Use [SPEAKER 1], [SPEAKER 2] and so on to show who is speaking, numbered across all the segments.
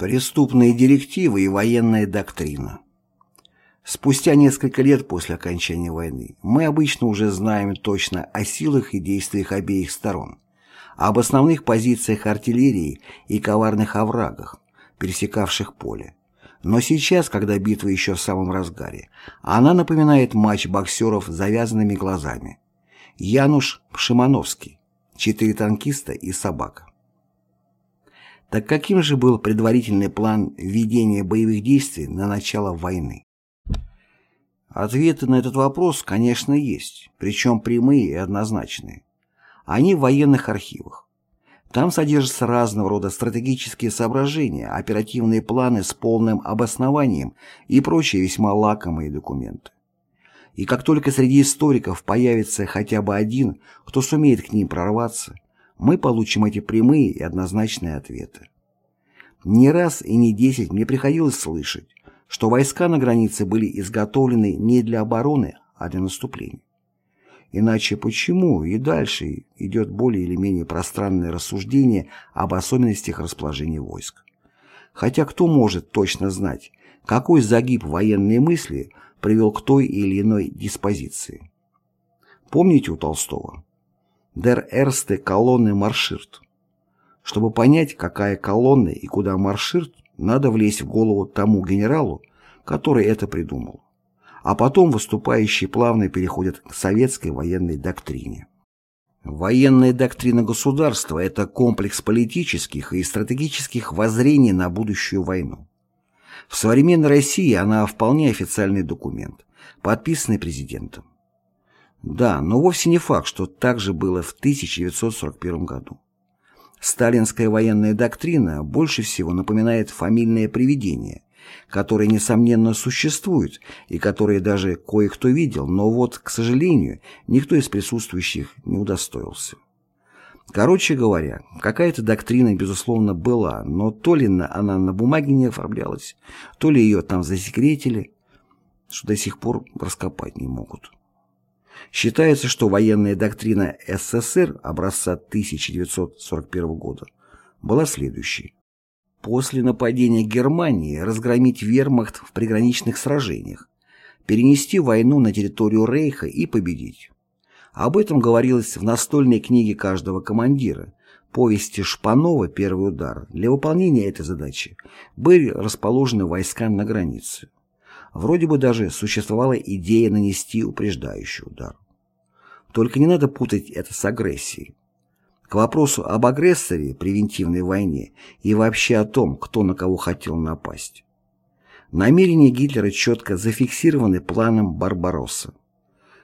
[SPEAKER 1] Преступные директивы и военная доктрина Спустя несколько лет после окончания войны мы обычно уже знаем точно о силах и действиях обеих сторон, об основных позициях артиллерии и коварных оврагах, пересекавших поле. Но сейчас, когда битва еще в самом разгаре, она напоминает матч боксеров с завязанными глазами. Януш Шимановский, четыре танкиста и собака. Так каким же был предварительный план ведения боевых действий на начало войны? Ответы на этот вопрос, конечно, есть, причем прямые и однозначные. Они в военных архивах. Там содержатся разного рода стратегические соображения, оперативные планы с полным обоснованием и прочие весьма лакомые документы. И как только среди историков появится хотя бы один, кто сумеет к ним прорваться, мы получим эти прямые и однозначные ответы. Не раз и не десять мне приходилось слышать, что войска на границе были изготовлены не для обороны, а для наступления. Иначе почему и дальше идет более или менее пространное рассуждение об особенностях расположения войск? Хотя кто может точно знать, какой загиб военной мысли привел к той или иной диспозиции? Помните у Толстого? «Der erste колонны марширт». Чтобы понять, какая колонна и куда марширт, надо влезть в голову тому генералу, который это придумал. А потом выступающие плавно переходят к советской военной доктрине. Военная доктрина государства – это комплекс политических и стратегических воззрений на будущую войну. В современной России она вполне официальный документ, подписанный президентом. Да, но вовсе не факт, что так же было в 1941 году. Сталинская военная доктрина больше всего напоминает фамильное привидение, которое, несомненно, существует и которое даже кое-кто видел, но вот, к сожалению, никто из присутствующих не удостоился. Короче говоря, какая-то доктрина, безусловно, была, но то ли она на бумаге не оформлялась, то ли ее там засекретили, что до сих пор раскопать не могут. Считается, что военная доктрина СССР образца 1941 года была следующей. После нападения Германии разгромить вермахт в приграничных сражениях, перенести войну на территорию Рейха и победить. Об этом говорилось в настольной книге каждого командира, повести Шпанова «Первый удар». Для выполнения этой задачи были расположены войска на границе. Вроде бы даже существовала идея нанести упреждающий удар. Только не надо путать это с агрессией. К вопросу об агрессоре, превентивной войне и вообще о том, кто на кого хотел напасть. Намерения Гитлера четко зафиксированы планом Барбаросса.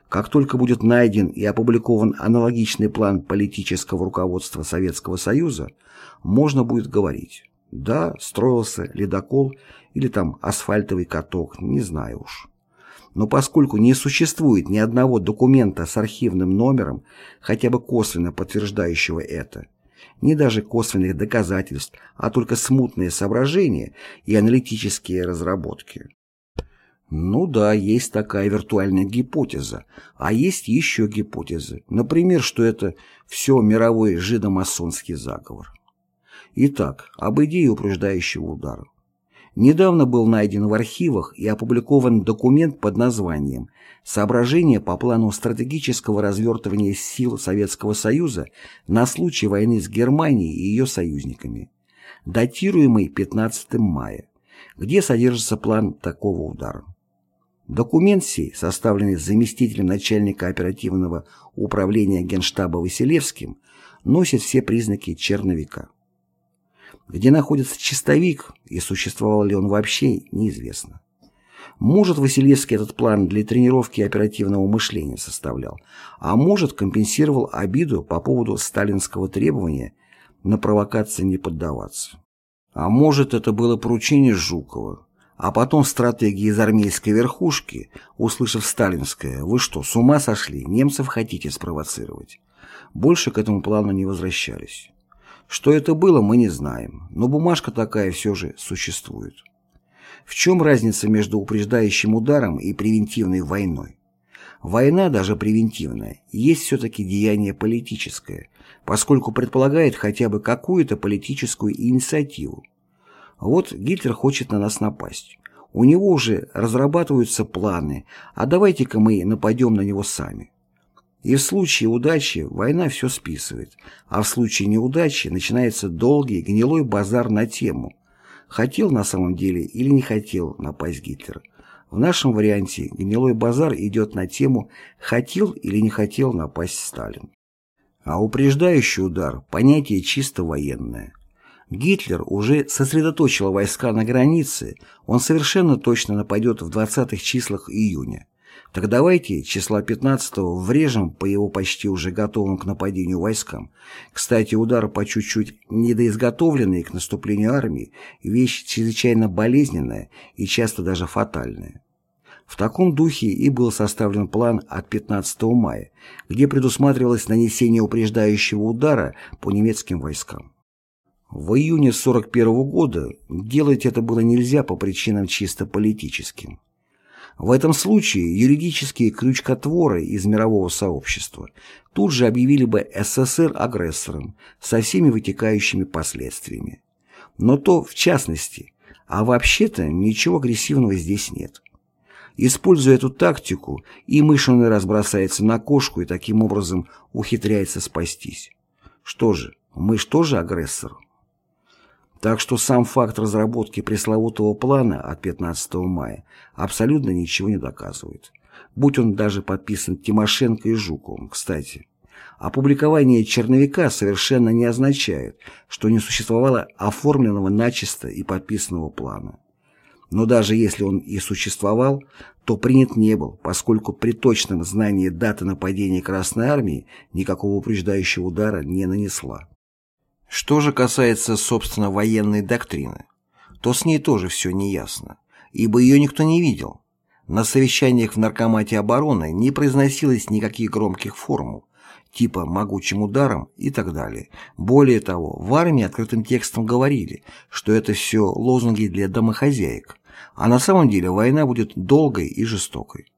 [SPEAKER 1] Как только будет найден и опубликован аналогичный план политического руководства Советского Союза, можно будет говорить, да, строился ледокол или там асфальтовый каток, не знаю уж. Но поскольку не существует ни одного документа с архивным номером, хотя бы косвенно подтверждающего это, ни даже косвенных доказательств, а только смутные соображения и аналитические разработки. Ну да, есть такая виртуальная гипотеза, а есть еще гипотезы, например, что это все мировой жидомасонский заговор. Итак, об идее упреждающего удара. Недавно был найден в архивах и опубликован документ под названием «Соображения по плану стратегического развертывания сил Советского Союза на случай войны с Германией и ее союзниками», датируемый 15 мая, где содержится план такого удара. Документ сей, составленный заместителем начальника оперативного управления Генштаба Василевским, носит все признаки черновика. Где находится чистовик и существовал ли он вообще, неизвестно. Может, Василевский этот план для тренировки оперативного мышления составлял, а может, компенсировал обиду по поводу сталинского требования на провокации не поддаваться. А может, это было поручение Жукова, а потом стратегии из армейской верхушки, услышав сталинское «Вы что, с ума сошли? Немцев хотите спровоцировать?» Больше к этому плану не возвращались. Что это было, мы не знаем, но бумажка такая все же существует. В чем разница между упреждающим ударом и превентивной войной? Война, даже превентивная, есть все-таки деяние политическое, поскольку предполагает хотя бы какую-то политическую инициативу. Вот Гитлер хочет на нас напасть. У него уже разрабатываются планы, а давайте-ка мы нападем на него сами. И в случае удачи война все списывает, а в случае неудачи начинается долгий гнилой базар на тему, хотел на самом деле или не хотел напасть Гитлер. В нашем варианте гнилой базар идет на тему «хотел или не хотел напасть Сталин». А упреждающий удар – понятие чисто военное. Гитлер уже сосредоточил войска на границе, он совершенно точно нападет в 20-х числах июня. Так давайте числа 15-го врежем по его почти уже готовым к нападению войскам. Кстати, удар по чуть-чуть недоизготовленной к наступлению армии – вещь чрезвычайно болезненная и часто даже фатальная. В таком духе и был составлен план от 15 мая, где предусматривалось нанесение упреждающего удара по немецким войскам. В июне 1941 года делать это было нельзя по причинам чисто политическим. В этом случае юридические крючкотворы из мирового сообщества тут же объявили бы СССР агрессором со всеми вытекающими последствиями. Но то в частности, а вообще-то ничего агрессивного здесь нет. Используя эту тактику, и мышиный разбросается на кошку и таким образом ухитряется спастись. Что же, мышь тоже агрессор? Так что сам факт разработки пресловутого плана от 15 мая абсолютно ничего не доказывает. Будь он даже подписан Тимошенко и Жуковым, кстати. Опубликование черновика совершенно не означает, что не существовало оформленного начисто и подписанного плана. Но даже если он и существовал, то принят не был, поскольку при точном знании даты нападения Красной Армии никакого упреждающего удара не нанесла. Что же касается, собственно, военной доктрины, то с ней тоже все неясно, ибо ее никто не видел. На совещаниях в Наркомате обороны не произносилось никаких громких формул, типа «могучим ударом» и так далее. Более того, в армии открытым текстом говорили, что это все лозунги для домохозяек, а на самом деле война будет долгой и жестокой.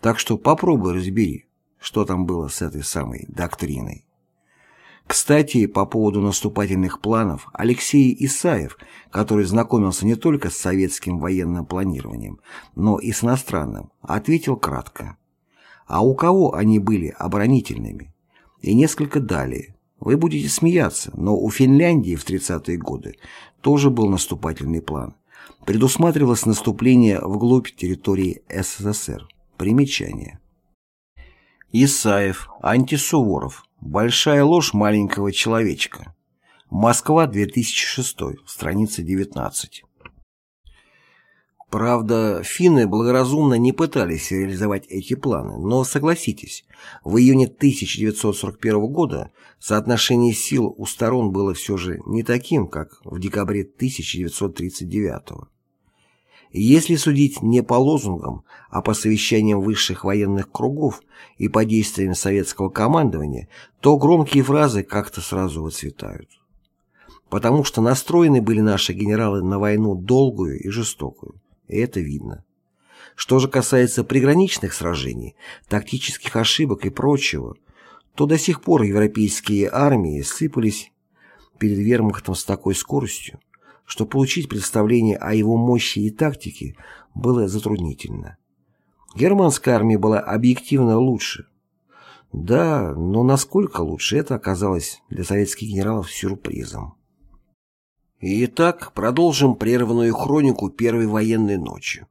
[SPEAKER 1] Так что попробуй разбери, что там было с этой самой доктриной. Кстати, по поводу наступательных планов, Алексей Исаев, который знакомился не только с советским военным планированием, но и с иностранным, ответил кратко. А у кого они были оборонительными? И несколько далее. Вы будете смеяться, но у Финляндии в 30-е годы тоже был наступательный план. Предусматривалось наступление вглубь территории СССР. Примечание. Исаев, антисуворов. Большая ложь маленького человечка. Москва, 2006, страница 19. Правда, финны благоразумно не пытались реализовать эти планы, но согласитесь, в июне 1941 года соотношение сил у сторон было все же не таким, как в декабре 1939 если судить не по лозунгам, а по совещаниям высших военных кругов и по действиям советского командования, то громкие фразы как-то сразу выцветают. Потому что настроены были наши генералы на войну долгую и жестокую, и это видно. Что же касается приграничных сражений, тактических ошибок и прочего, то до сих пор европейские армии сыпались перед вермахтом с такой скоростью, что получить представление о его мощи и тактике было затруднительно. Германская армия была объективно лучше. Да, но насколько лучше, это оказалось для советских генералов сюрпризом. Итак, продолжим прерванную хронику первой военной ночи.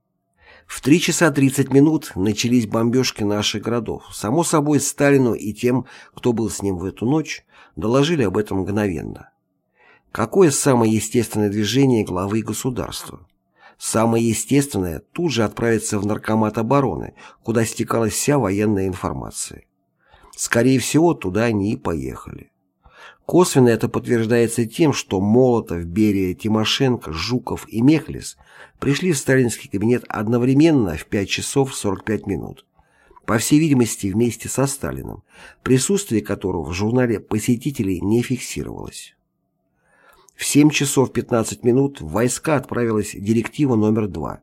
[SPEAKER 1] В 3 часа 30 минут начались бомбежки наших городов. Само собой, Сталину и тем, кто был с ним в эту ночь, доложили об этом мгновенно. Какое самое естественное движение главы государства? Самое естественное – тут же отправиться в Наркомат обороны, куда стекалась вся военная информация. Скорее всего, туда они и поехали. Косвенно это подтверждается тем, что Молотов, Берия, Тимошенко, Жуков и Мехлис пришли в сталинский кабинет одновременно в 5 часов 45 минут. По всей видимости, вместе со Сталиным, присутствие которого в журнале посетителей не фиксировалось. В 7 часов 15 минут в войска отправилась директива номер 2,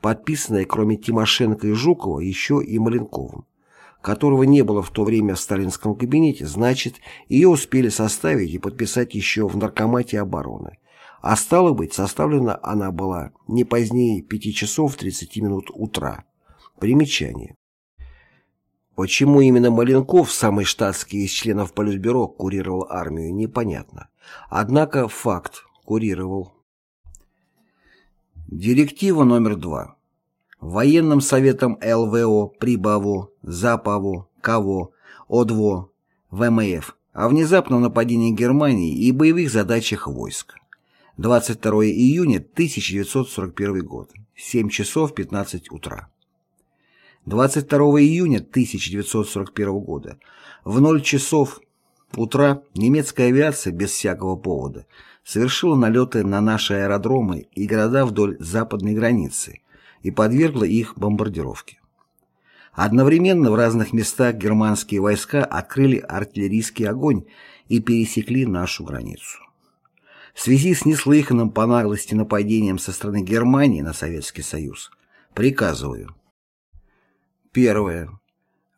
[SPEAKER 1] подписанная кроме Тимошенко и Жукова еще и Маленковым, которого не было в то время в сталинском кабинете, значит, ее успели составить и подписать еще в Наркомате обороны, а стало быть, составлена она была не позднее 5 часов 30 минут утра. Примечание. Почему именно Маленков, самый штатский из членов Политбюро, курировал армию, непонятно. Однако факт курировал. Директива номер два. Военным советом ЛВО, Прибаво, Запаво, КАВО, ОДВО, ВМФ о внезапном нападении Германии и боевых задачах войск. 22 июня 1941 год. 7 часов 15 утра. 22 июня 1941 года в 0 часов утра немецкая авиация без всякого повода совершила налеты на наши аэродромы и города вдоль западной границы и подвергла их бомбардировке. Одновременно в разных местах германские войска открыли артиллерийский огонь и пересекли нашу границу. В связи с неслыханным по наглости нападением со стороны Германии на Советский Союз приказываю Первое.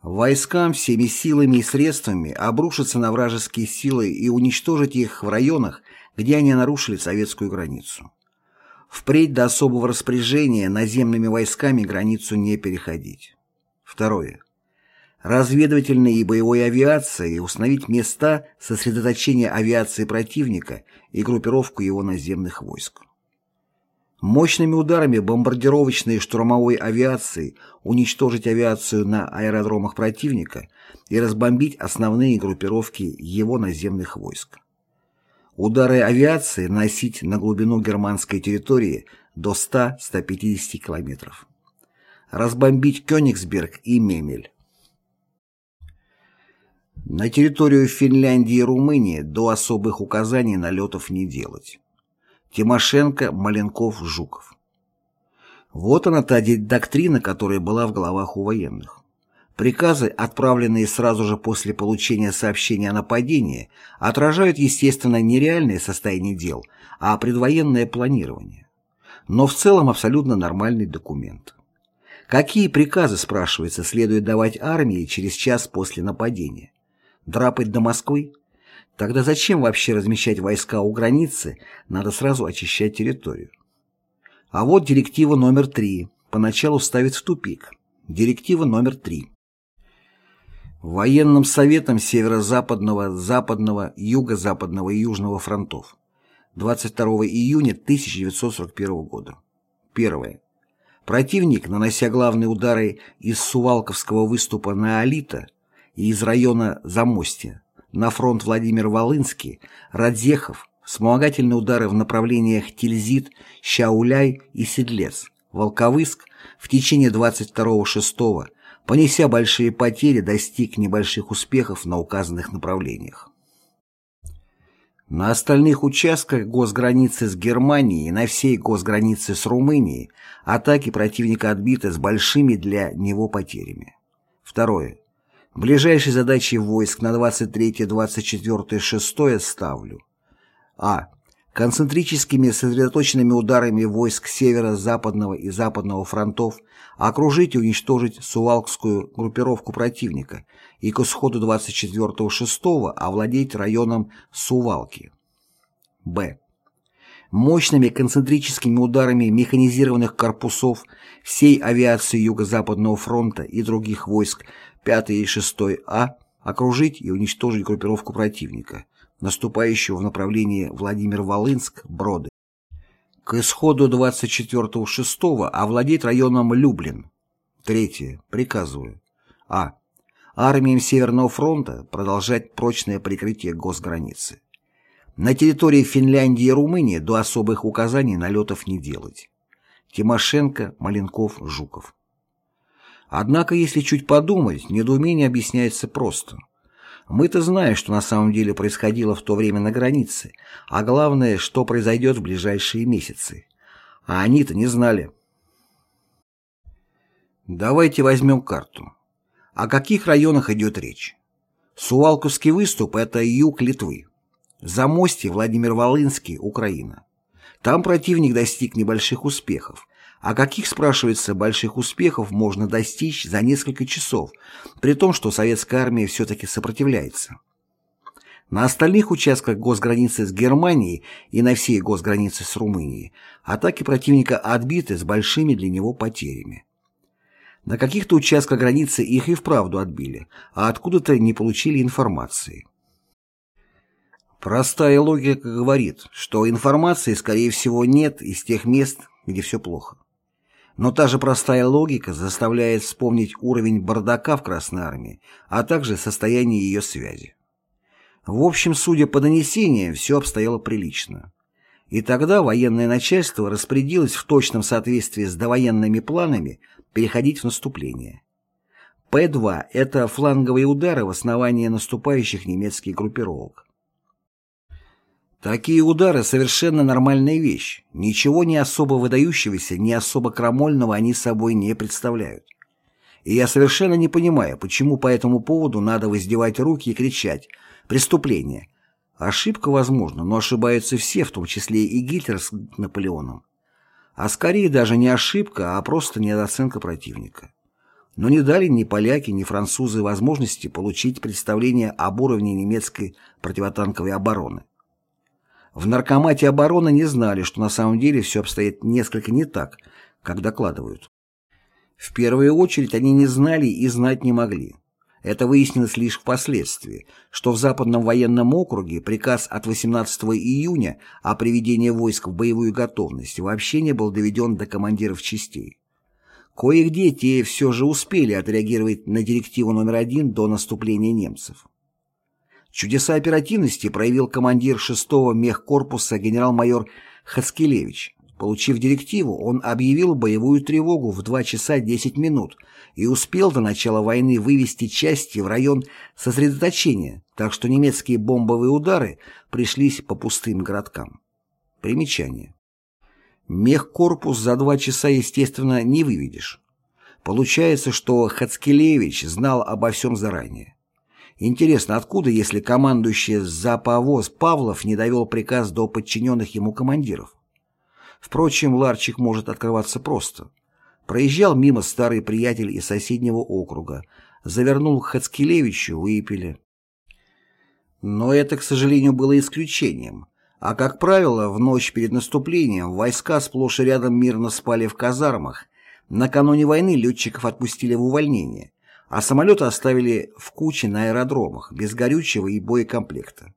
[SPEAKER 1] Войскам всеми силами и средствами обрушиться на вражеские силы и уничтожить их в районах, где они нарушили советскую границу. Впредь до особого распоряжения наземными войсками границу не переходить. Второе. Разведывательной и боевой авиацией установить места сосредоточения авиации противника и группировку его наземных войск. Мощными ударами бомбардировочной и штурмовой авиации уничтожить авиацию на аэродромах противника и разбомбить основные группировки его наземных войск. Удары авиации носить на глубину германской территории до 100-150 километров. Разбомбить Кёнигсберг и Мемель. На территорию Финляндии и Румынии до особых указаний налетов не делать. Тимошенко, Маленков, Жуков. Вот она та доктрина, которая была в головах у военных. Приказы, отправленные сразу же после получения сообщения о нападении, отражают, естественно, не реальное состояние дел, а предвоенное планирование. Но в целом абсолютно нормальный документ. Какие приказы, спрашивается, следует давать армии через час после нападения? Драпать до Москвы? Тогда зачем вообще размещать войска у границы, надо сразу очищать территорию. А вот директива номер три, поначалу ставит в тупик. Директива номер три. Военным советом Северо-Западного, Западного, Юго-Западного и Южного фронтов 22 июня 1941 года. Первое. Противник, нанося главные удары из Сувалковского выступа на Алита и из района Замостья, на фронт Владимир-Волынский, Радзехов, вспомогательные удары в направлениях Тильзит, Щауляй и Седлец, Волковыск в течение 22-6, понеся большие потери, достиг небольших успехов на указанных направлениях. На остальных участках госграницы с Германией и на всей госгранице с Румынией атаки противника отбиты с большими для него потерями. Второе. Ближайшие задачи войск на 23, 24, 6 ставлю. А. Концентрическими сосредоточенными ударами войск северо-западного и западного фронтов окружить и уничтожить Сувалкскую группировку противника и к исходу 24-6 овладеть районом Сувалки. Б. Мощными концентрическими ударами механизированных корпусов всей авиации Юго-Западного фронта и других войск 5 и 6 А окружить и уничтожить группировку противника, наступающего в направлении Владимир-Волынск-Броды. К исходу 24-6 овладеть районом Люблин. Третье. Приказываю. А. Армиям Северного фронта продолжать прочное прикрытие госграницы. На территории Финляндии и Румынии до особых указаний налетов не делать. Тимошенко, Маленков, Жуков. Однако, если чуть подумать, недоумение объясняется просто. Мы-то знаем, что на самом деле происходило в то время на границе, а главное, что произойдет в ближайшие месяцы. А они-то не знали. Давайте возьмем карту. О каких районах идет речь? Сувалковский выступ – это юг Литвы. Замостье Владимир-Волынский, Украина. Там противник достиг небольших успехов, а каких, спрашивается, больших успехов можно достичь за несколько часов, при том, что советская армия все-таки сопротивляется? На остальных участках госграницы с Германией и на всей госгранице с Румынией атаки противника отбиты с большими для него потерями. На каких-то участках границы их и вправду отбили, а откуда-то не получили информации. Простая логика говорит, что информации, скорее всего, нет из тех мест, где все плохо. Но та же простая логика заставляет вспомнить уровень бардака в Красной Армии, а также состояние ее связи. В общем, судя по донесениям, все обстояло прилично. И тогда военное начальство распорядилось в точном соответствии с довоенными планами переходить в наступление. П-2 – это фланговые удары в основании наступающих немецких группировок. Такие удары – совершенно нормальная вещь. Ничего не особо выдающегося, не особо крамольного они собой не представляют. И я совершенно не понимаю, почему по этому поводу надо воздевать руки и кричать «преступление». Ошибка возможна, но ошибаются все, в том числе и Гитлер с Наполеоном. А скорее даже не ошибка, а просто недооценка противника. Но не дали ни поляки, ни французы возможности получить представление об уровне немецкой противотанковой обороны. В Наркомате обороны не знали, что на самом деле все обстоит несколько не так, как докладывают. В первую очередь они не знали и знать не могли. Это выяснилось лишь впоследствии, что в Западном военном округе приказ от 18 июня о приведении войск в боевую готовность вообще не был доведен до командиров частей. Кое-где те все же успели отреагировать на директиву номер один до наступления немцев. Чудеса оперативности проявил командир 6-го мехкорпуса генерал-майор Хацкелевич. Получив директиву, он объявил боевую тревогу в 2 часа 10 минут и успел до начала войны вывести части в район сосредоточения, так что немецкие бомбовые удары пришлись по пустым городкам. Примечание. Мехкорпус за два часа, естественно, не выведешь. Получается, что Хацкелевич знал обо всем заранее. Интересно, откуда, если командующий Заповоз Павлов не довел приказ до подчиненных ему командиров? Впрочем, ларчик может открываться просто. Проезжал мимо старый приятель из соседнего округа, завернул к Хацкелевичу, выпили. Но это, к сожалению, было исключением. А, как правило, в ночь перед наступлением войска сплошь и рядом мирно спали в казармах. Накануне войны летчиков отпустили в увольнение а самолеты оставили в куче на аэродромах, без горючего и боекомплекта.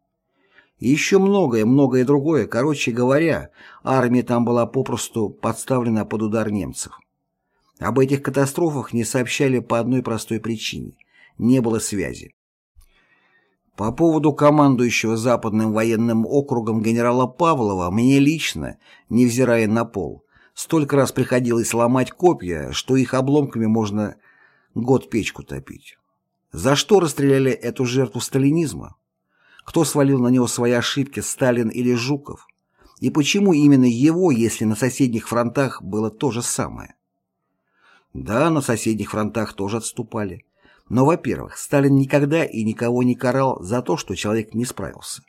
[SPEAKER 1] И еще многое, многое другое, короче говоря, армия там была попросту подставлена под удар немцев. Об этих катастрофах не сообщали по одной простой причине – не было связи. По поводу командующего Западным военным округом генерала Павлова мне лично, невзирая на пол, столько раз приходилось ломать копья, что их обломками можно год печку топить. За что расстреляли эту жертву сталинизма? Кто свалил на него свои ошибки, Сталин или Жуков? И почему именно его, если на соседних фронтах было то же самое? Да, на соседних фронтах тоже отступали. Но, во-первых, Сталин никогда и никого не карал за то, что человек не справился.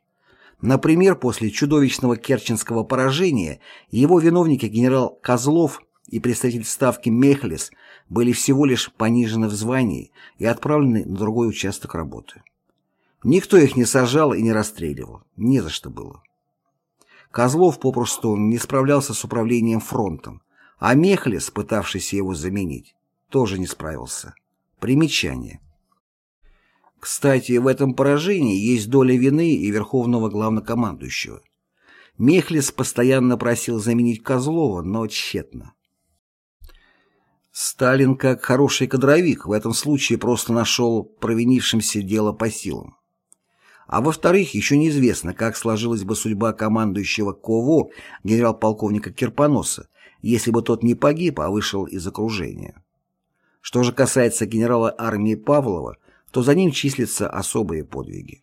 [SPEAKER 1] Например, после чудовищного керченского поражения его виновники генерал Козлов и представитель ставки Мехлис были всего лишь понижены в звании и отправлены на другой участок работы. Никто их не сажал и не расстреливал, не за что было. Козлов попросту не справлялся с управлением фронтом, а Мехлис, пытавшийся его заменить, тоже не справился. Примечание. Кстати, в этом поражении есть доля вины и верховного главнокомандующего. Мехлис постоянно просил заменить Козлова, но тщетно. Сталин, как хороший кадровик, в этом случае просто нашел провинившимся дело по силам. А во-вторых, еще неизвестно, как сложилась бы судьба командующего КОВО генерал-полковника Кирпоноса, если бы тот не погиб, а вышел из окружения. Что же касается генерала армии Павлова, то за ним числятся особые подвиги.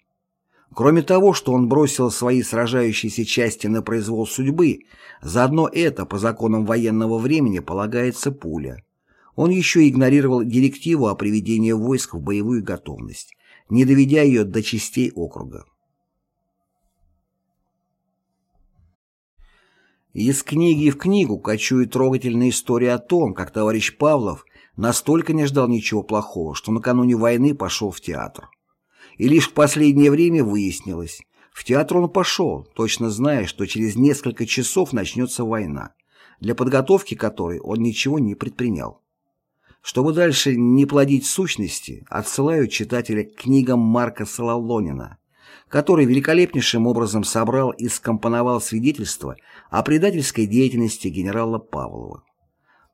[SPEAKER 1] Кроме того, что он бросил свои сражающиеся части на произвол судьбы, заодно это, по законам военного времени, полагается пуля – он еще игнорировал директиву о приведении войск в боевую готовность, не доведя ее до частей округа. Из книги в книгу кочует трогательная история о том, как товарищ Павлов настолько не ждал ничего плохого, что накануне войны пошел в театр. И лишь в последнее время выяснилось, в театр он пошел, точно зная, что через несколько часов начнется война, для подготовки которой он ничего не предпринял. Чтобы дальше не плодить сущности, отсылаю читателя к книгам Марка Сололонина, который великолепнейшим образом собрал и скомпоновал свидетельства о предательской деятельности генерала Павлова.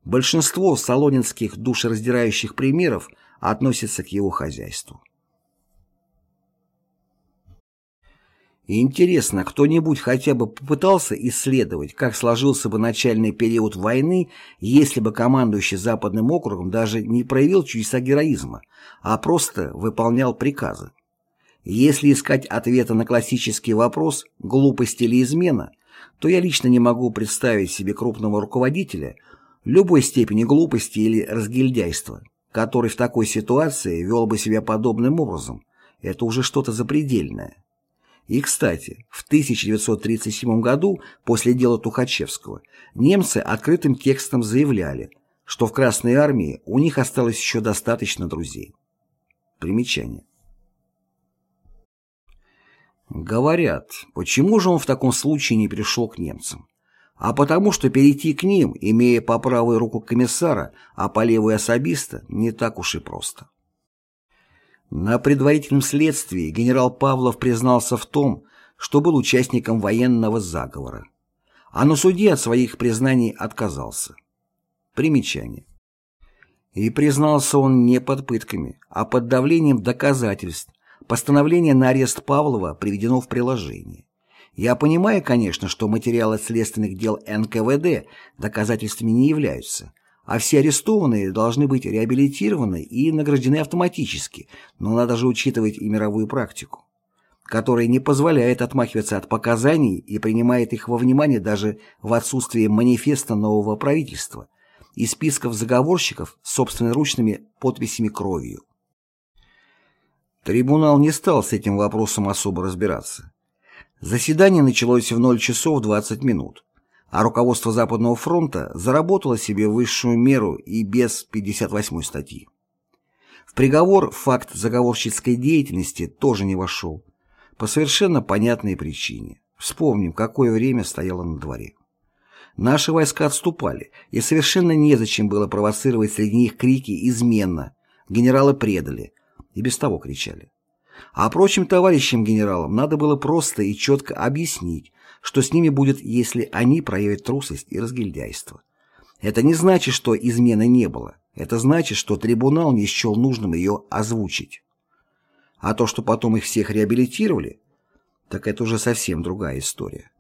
[SPEAKER 1] Большинство солонинских душераздирающих примеров относятся к его хозяйству. Интересно, кто-нибудь хотя бы попытался исследовать, как сложился бы начальный период войны, если бы командующий Западным округом даже не проявил чудеса героизма, а просто выполнял приказы? Если искать ответа на классический вопрос «глупость или измена», то я лично не могу представить себе крупного руководителя любой степени глупости или разгильдяйства, который в такой ситуации вел бы себя подобным образом. Это уже что-то запредельное. И, кстати, в 1937 году, после дела Тухачевского, немцы открытым текстом заявляли, что в Красной армии у них осталось еще достаточно друзей. Примечание. Говорят, почему же он в таком случае не пришел к немцам? А потому что перейти к ним, имея по правую руку комиссара, а по левую особиста, не так уж и просто. На предварительном следствии генерал Павлов признался в том, что был участником военного заговора, а на суде от своих признаний отказался. Примечание. И признался он не под пытками, а под давлением доказательств. Постановление на арест Павлова приведено в приложении. Я понимаю, конечно, что материалы следственных дел НКВД доказательствами не являются, а все арестованные должны быть реабилитированы и награждены автоматически, но надо же учитывать и мировую практику, которая не позволяет отмахиваться от показаний и принимает их во внимание даже в отсутствии манифеста нового правительства и списков заговорщиков с собственноручными подписями кровью. Трибунал не стал с этим вопросом особо разбираться. Заседание началось в 0 часов 20 минут а руководство Западного фронта заработало себе высшую меру и без 58-й статьи. В приговор факт заговорщицкой деятельности тоже не вошел, по совершенно понятной причине. Вспомним, какое время стояло на дворе. Наши войска отступали, и совершенно незачем было провоцировать среди них крики «изменно», «генералы предали», и без того кричали. А прочим товарищам генералам надо было просто и четко объяснить, что с ними будет, если они проявят трусость и разгильдяйство. Это не значит, что измены не было. Это значит, что трибунал не счел нужным ее озвучить. А то, что потом их всех реабилитировали, так это уже совсем другая история.